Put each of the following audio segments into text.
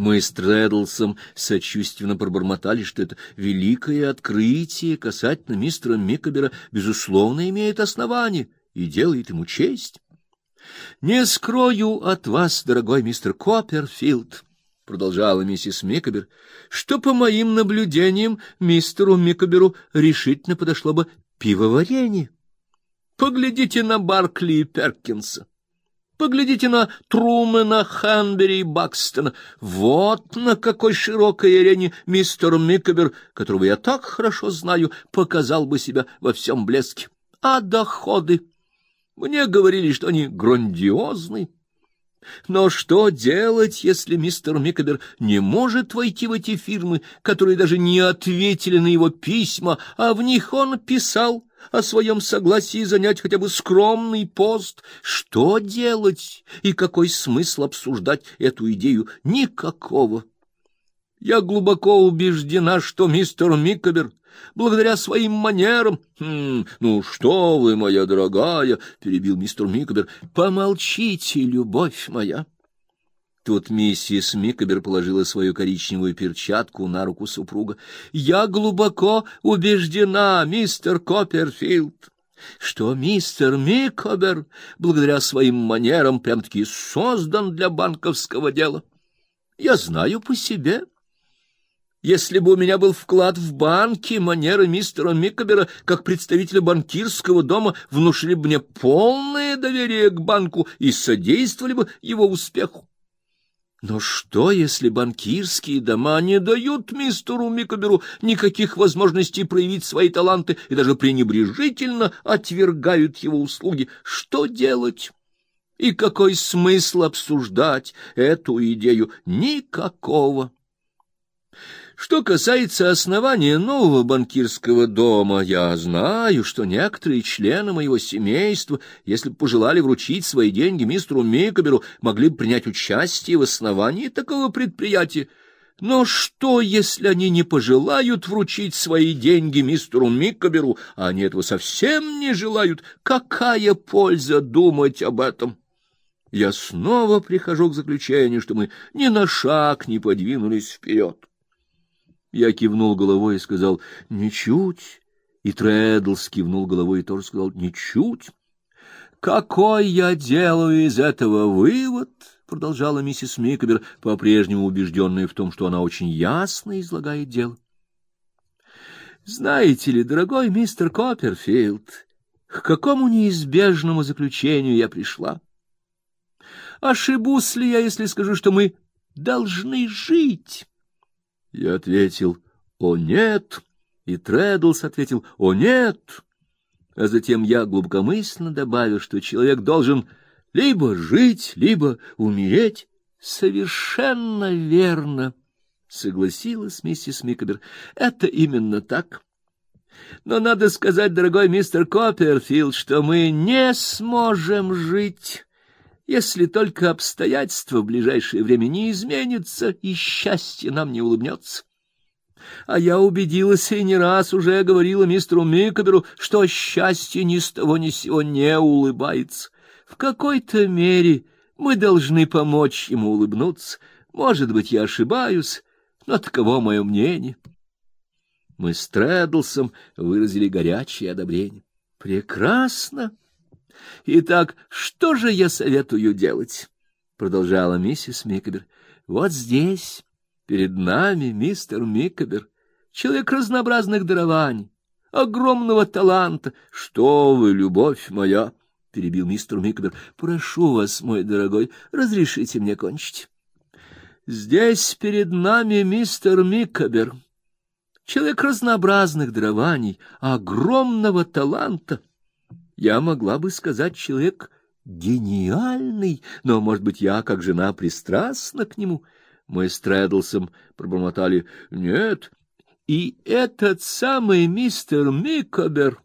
Мы с Трэддлсом сочувственно пробормотали, что это великое открытие касательно мистера Микобера безусловно имеет основание и делает ему честь. Не скрою от вас, дорогой мистер Копперфилд, продолжала миссис Микобер, что по моим наблюдениям мистеру Микоберу решительно подошло бы пивоварение. Поглядите на Баркли и Перкинса. Поглядите на Трумена, Ханбери и Бакстона. Вот на какой широкой арене мистер Микобер, которого я так хорошо знаю, показал бы себя во всем блеске. А доходы? Мне говорили, что они грандиозны. Но что делать, если мистер Микобер не может войти в эти фирмы, которые даже не ответили на его письма, а в них он писал о своем согласии занять хотя бы скромный пост? Что делать и какой смысл обсуждать эту идею? Никакого. Я глубоко убеждена, что мистер Микобер благодаря своим манерам. Хм, ну что вы, моя дорогая, перебил мистер Микобер. Помолчите, любовь моя. Тут миссис Микобер положила свою коричневую перчатку на руку супруга. Я глубоко убеждена, мистер Копперфилд, что мистер Микобер, благодаря своим манерам, прям-таки создан для банковского дела. Я знаю по себе. Если бы у меня был вклад в банке, манеры мистера Микобера, как представителя банкирского дома, внушили бы мне полное доверие к банку и содействовали бы его успеху. Но что, если банкирские дома не дают мистеру Микоберу никаких возможностей проявить свои таланты и даже пренебрежительно отвергают его услуги? Что делать? И какой смысл обсуждать эту идею? Никакого. Что касается основания нового банкирского дома, я знаю, что некоторые члены моего семейства, если бы пожелали вручить свои деньги мистеру Микоберу, могли бы принять участие в основании такого предприятия. Но что, если они не пожелают вручить свои деньги мистеру Микоберу, а они этого совсем не желают? Какая польза думать об этом? Я снова прихожу к заключению, что мы ни на шаг не подвинулись вперед. Я кивнул головой и сказал «Ничуть». И Трэддлс кивнул головой и тоже сказал «Ничуть». «Какой я делаю из этого вывод?» — продолжала миссис Микобер, по-прежнему убежденная в том, что она очень ясно излагает дело. «Знаете ли, дорогой мистер Копперфилд, к какому неизбежному заключению я пришла? Ошибусь ли я, если скажу, что мы должны жить?» Я ответил «О, нет!» И Трэддлс ответил «О, нет!» А затем я глубокомысленно добавил, что человек должен либо жить, либо умереть. Совершенно верно, согласилась миссис Микобер. Это именно так. Но надо сказать, дорогой мистер Копперфилд, что мы не сможем жить если только обстоятельства в ближайшее время не изменятся и счастье нам не улыбнется. А я убедилась и не раз уже говорила мистеру Микоберу, что счастье ни с того ни с сего не улыбается. В какой-то мере мы должны помочь ему улыбнуться. Может быть, я ошибаюсь, но таково мое мнение. Мы с Трэддлсом выразили горячее одобрение. Прекрасно! Итак, что же я советую делать? продолжала миссис Микобер. Вот здесь, перед нами, мистер Микобер, человек разнообразных дарований, огромного таланта. Что вы, любовь моя, перебил мистер Микобер. Прошу вас, мой дорогой, разрешите мне кончить. Здесь перед нами мистер Микобер, человек разнообразных дарований, огромного таланта я могла бы сказать человек гениальный, но, может быть, я, как жена, пристрастна к нему. Мы с Трэддлсом пробормотали «нет». И этот самый мистер Микобер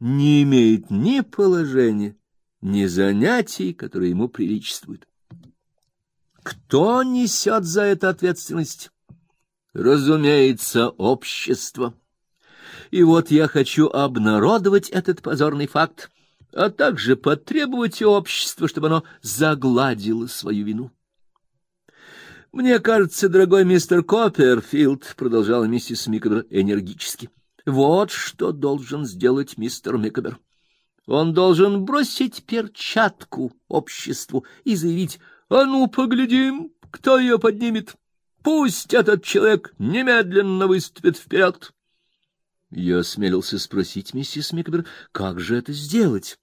не имеет ни положения, ни занятий, которые ему приличествуют. Кто несет за это ответственность? Разумеется, общество. И вот я хочу обнародовать этот позорный факт, а также потребовать у общества, чтобы оно загладило свою вину. Мне кажется, дорогой мистер Копперфилд, продолжала миссис Микобер энергически. Вот что должен сделать мистер Микобер. Он должен бросить перчатку обществу и заявить: "А ну поглядим, кто ее поднимет. Пусть этот человек немедленно выступит вперед!» Я осмелился спросить миссис Микобер, как же это сделать?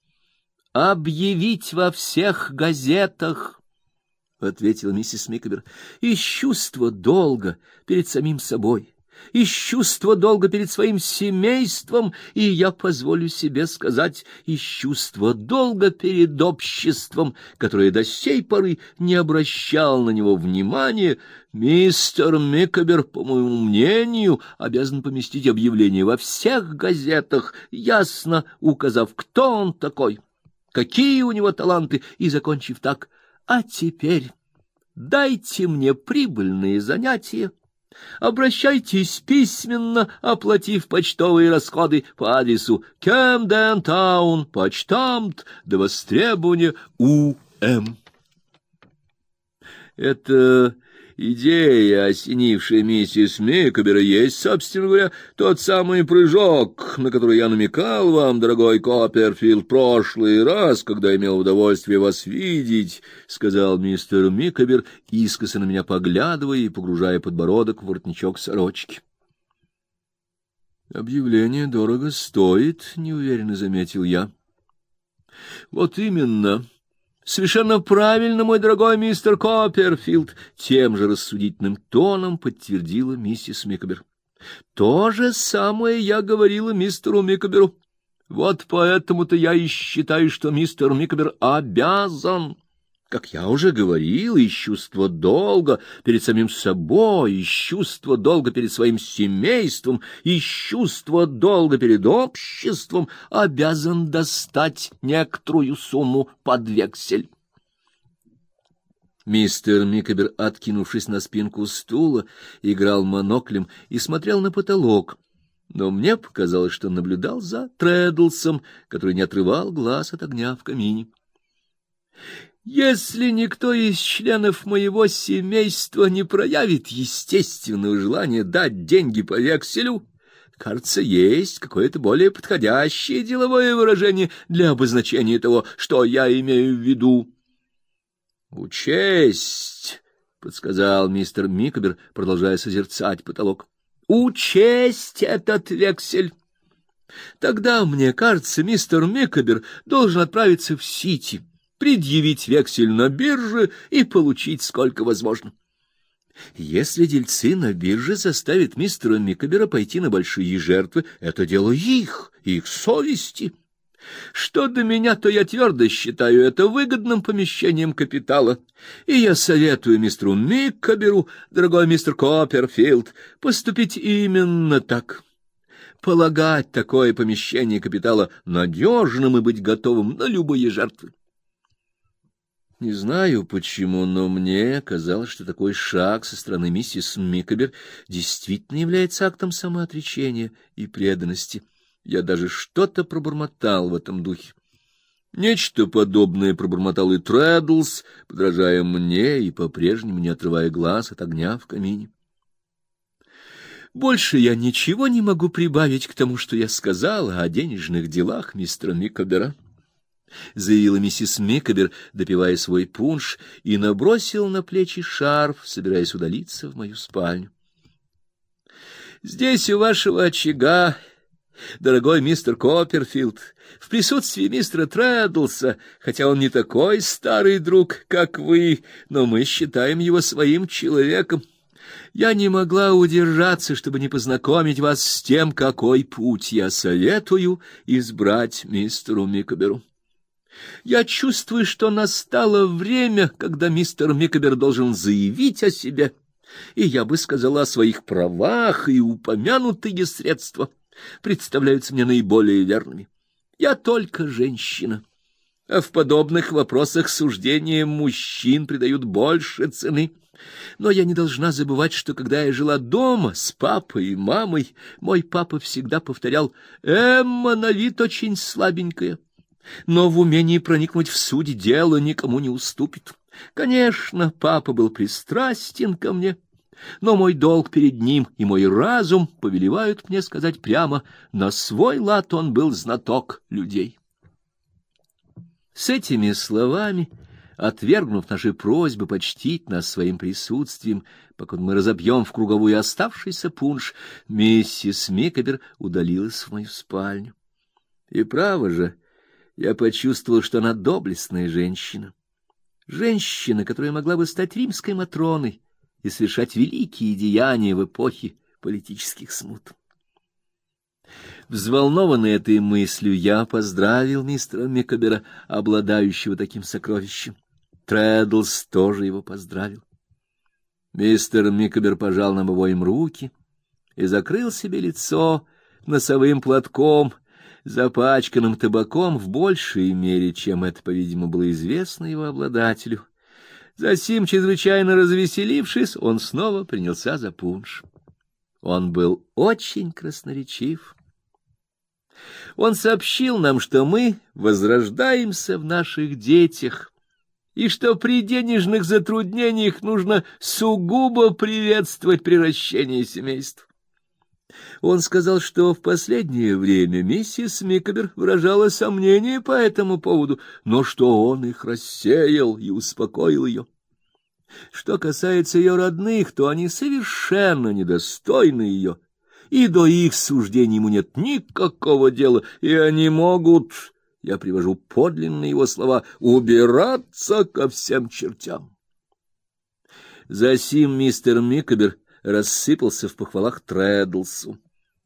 Объявить во всех газетах — ответила миссис Микобер, — из чувства долга перед самим собой, из чувства долга перед своим семейством, и я позволю себе сказать, из чувства долга перед обществом, которое до сей поры не обращал на него внимания, мистер Микобер, по моему мнению, обязан поместить объявление во всех газетах, ясно указав, кто он такой, какие у него таланты, и закончив так — а теперь дайте мне прибыльные занятия. Обращайтесь письменно, оплатив почтовые расходы по адресу Кемден Таун, почтамт, до востребования У.М. Это Идея, осенившая миссис Микобера, есть, собственно говоря, тот самый прыжок, на который я намекал вам, дорогой Копперфилд, прошлый раз, когда имел удовольствие вас видеть, — сказал мистер Микобер, искоса на меня поглядывая и погружая подбородок в воротничок сорочки. — Объявление дорого стоит, — неуверенно заметил я. — Вот именно, — Совершенно правильно, мой дорогой мистер Копперфилд, тем же рассудительным тоном подтвердила миссис Микобер. То же самое я говорила мистеру Микоберу. Вот поэтому-то я и считаю, что мистер Микобер обязан как я уже говорил, из чувства долга перед самим собой, из чувства долга перед своим семейством, из чувства долга перед обществом обязан достать некоторую сумму под вексель. Мистер Микобер, откинувшись на спинку стула, играл моноклем и смотрел на потолок, но мне показалось, что наблюдал за Тредлсом, который не отрывал глаз от огня в камине. Если никто из членов моего семейства не проявит естественного желания дать деньги по векселю, кажется, есть какое-то более подходящее деловое выражение для обозначения того, что я имею в виду. Учесть, подсказал мистер Микобер, продолжая созерцать потолок. Учесть этот вексель. Тогда, мне кажется, мистер Микобер должен отправиться в Сити предъявить вексель на бирже и получить сколько возможно. Если дельцы на бирже заставят мистера Микобера пойти на большие жертвы, это дело их, их совести. Что до меня, то я твердо считаю это выгодным помещением капитала, и я советую мистеру Микоберу, дорогой мистер Копперфилд, поступить именно так. Полагать такое помещение капитала надежным и быть готовым на любые жертвы. Не знаю почему, но мне казалось, что такой шаг со стороны миссис Микобер действительно является актом самоотречения и преданности. Я даже что-то пробормотал в этом духе. Нечто подобное пробормотал и Трэддлс, подражая мне и по-прежнему не отрывая глаз от огня в камине. Больше я ничего не могу прибавить к тому, что я сказала о денежных делах мистера Микобера. — заявила миссис Микобер, допивая свой пунш, и набросил на плечи шарф, собираясь удалиться в мою спальню. — Здесь у вашего очага, дорогой мистер Копперфилд, в присутствии мистера Трэддлса, хотя он не такой старый друг, как вы, но мы считаем его своим человеком. Я не могла удержаться, чтобы не познакомить вас с тем, какой путь я советую избрать мистеру Микоберу. Я чувствую, что настало время, когда мистер Микобер должен заявить о себе, и я бы сказала о своих правах, и упомянутые средства представляются мне наиболее верными. Я только женщина, а в подобных вопросах суждения мужчин придают больше цены. Но я не должна забывать, что когда я жила дома с папой и мамой, мой папа всегда повторял «Эмма на вид очень слабенькая» но в умении проникнуть в суть дела никому не уступит. Конечно, папа был пристрастен ко мне, но мой долг перед ним и мой разум повелевают мне сказать прямо, на свой лад он был знаток людей. С этими словами, отвергнув наши просьбы почтить нас своим присутствием, пока мы разобьем в круговую оставшийся пунш, миссис Микобер удалилась в мою спальню. И право же, я почувствовал, что она доблестная женщина. Женщина, которая могла бы стать римской матроной и совершать великие деяния в эпохе политических смут. Взволнованный этой мыслью, я поздравил мистера Микобера, обладающего таким сокровищем. Трэддлс тоже его поздравил. Мистер Микобер пожал нам обоим руки и закрыл себе лицо носовым платком, запачканным табаком в большей мере, чем это, по-видимому, было известно его обладателю. Засим, чрезвычайно развеселившись, он снова принялся за пунш. Он был очень красноречив. Он сообщил нам, что мы возрождаемся в наших детях, и что при денежных затруднениях нужно сугубо приветствовать превращение семейств. Он сказал, что в последнее время миссис Микобер выражала сомнения по этому поводу, но что он их рассеял и успокоил ее. Что касается ее родных, то они совершенно недостойны ее, и до их суждений ему нет никакого дела, и они могут, я привожу подлинные его слова, убираться ко всем чертям. Засим мистер Микобер рассыпался в похвалах Трэддлсу.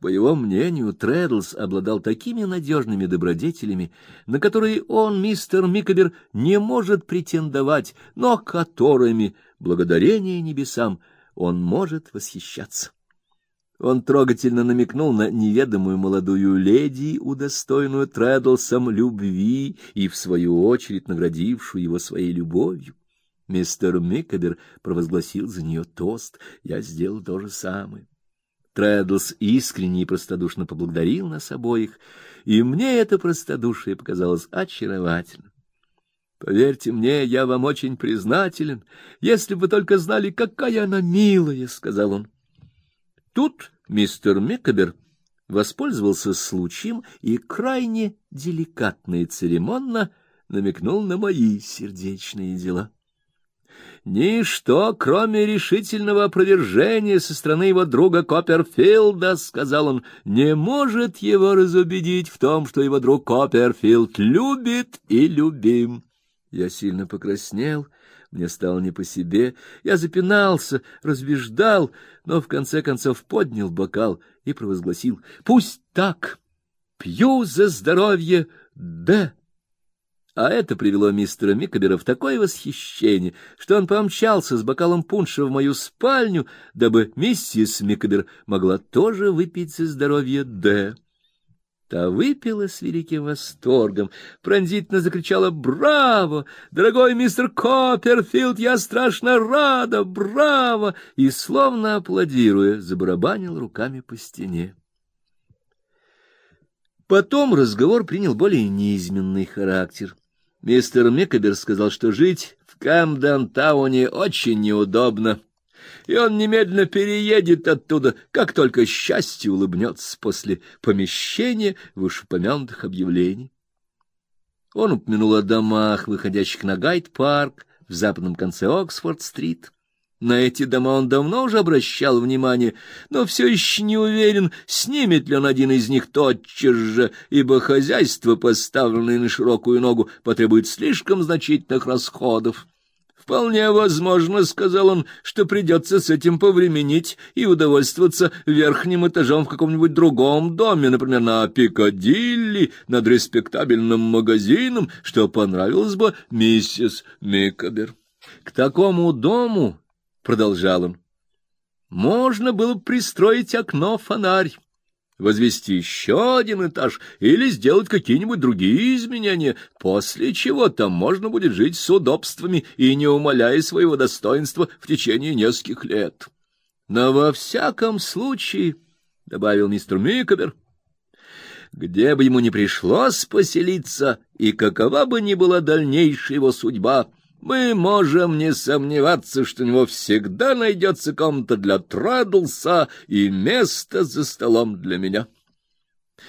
По его мнению, Трэддлс обладал такими надежными добродетелями, на которые он, мистер Микобер, не может претендовать, но которыми, благодарение небесам, он может восхищаться. Он трогательно намекнул на неведомую молодую леди, удостоенную Трэддлсом любви и, в свою очередь, наградившую его своей любовью. Мистер Микобер провозгласил за нее тост. Я сделал то же самое. Трэддлс искренне и простодушно поблагодарил нас обоих, и мне это простодушие показалось очаровательным. Поверьте мне, я вам очень признателен, если бы только знали, какая она милая, сказал он. Тут мистер Микобер воспользовался случаем и крайне деликатно и церемонно намекнул на мои сердечные дела. Ничто, кроме решительного опровержения со стороны его друга Копперфилда, сказал он, не может его разубедить в том, что его друг Копперфилд любит и любим. Я сильно покраснел, мне стало не по себе, я запинался, разбеждал, но в конце концов поднял бокал и провозгласил: "Пусть так. Пью за здоровье Д. А это привело мистера Микобера в такое восхищение, что он помчался с бокалом пунша в мою спальню, дабы миссис Микобер могла тоже выпить за здоровье Д. Та выпила с великим восторгом, пронзительно закричала «Браво! Дорогой мистер Копперфилд, я страшно рада! Браво!» и, словно аплодируя, забарабанил руками по стене. Потом разговор принял более неизменный характер. Мистер Микобер сказал, что жить в Камден-тауне очень неудобно, и он немедленно переедет оттуда, как только счастье улыбнется после помещения вышеупомянутых объявлений. Он упомянул о домах, выходящих на Гайд-парк в западном конце Оксфорд-стрит. На эти дома он давно уже обращал внимание, но все еще не уверен, снимет ли он один из них тотчас же, ибо хозяйство, поставленное на широкую ногу, потребует слишком значительных расходов. Вполне возможно, сказал он, что придется с этим повременить и удовольствоваться верхним этажом в каком-нибудь другом доме, например, на Пикадилли, над респектабельным магазином, что понравилось бы миссис Микобер. К такому дому продолжал он. Можно было бы пристроить окно-фонарь, возвести еще один этаж или сделать какие-нибудь другие изменения, после чего там можно будет жить с удобствами и не умаляя своего достоинства в течение нескольких лет. Но во всяком случае, — добавил мистер Микобер, — Где бы ему ни пришлось поселиться, и какова бы ни была дальнейшая его судьба, мы можем не сомневаться, что у него всегда найдется комната для Традлса и место за столом для меня.